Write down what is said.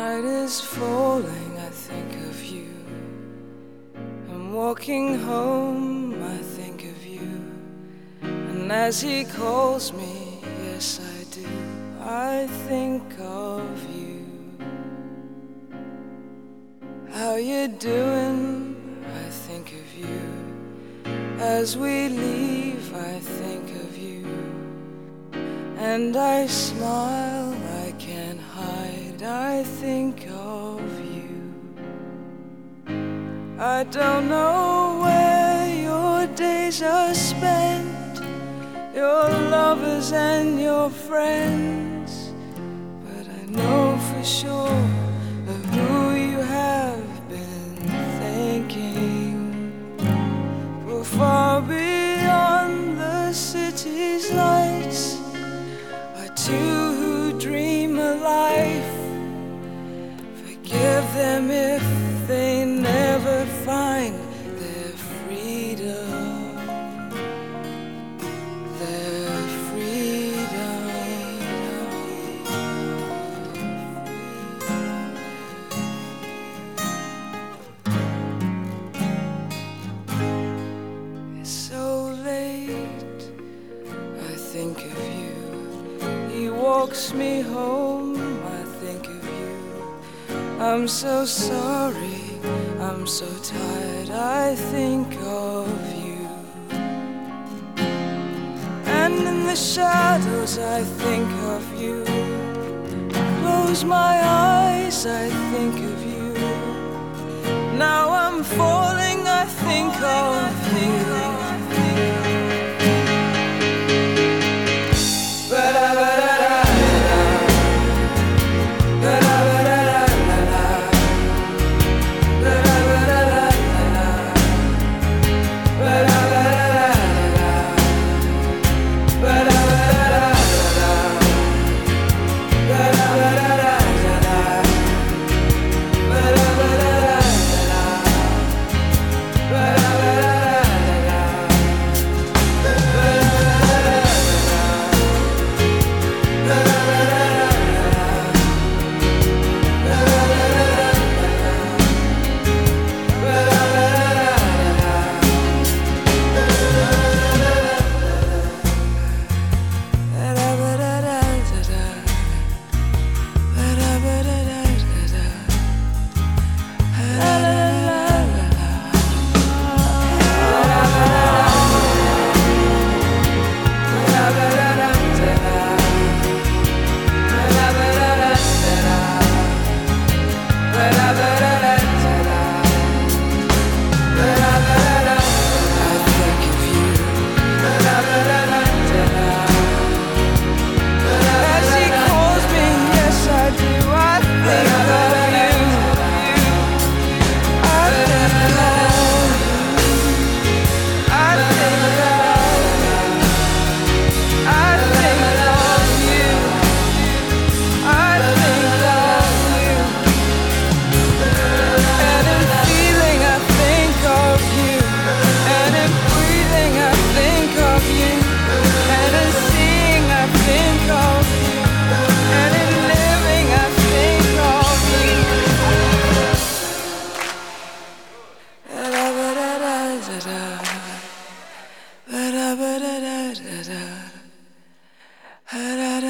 night is falling, I think of you. I'm walking home, I think of you. And as he calls me, yes, I do, I think of you. How you doing? I think of you. As we leave, I think of you. And I smile, I can't hide, I think of you. I don't know where your days are spent, your lovers and your friends, but I know for sure of who you have been thinking. For far beyond the city's lights are two who dream life. Forgive them if they never find their freedom. Their freedom. It's so late, I think of you. He walks me home, I'm so sorry, I'm so tired, I think of you. And in the shadows, I think of you. Close my eyes, I think of you. Now I'm falling, I think of. Ha-da-da.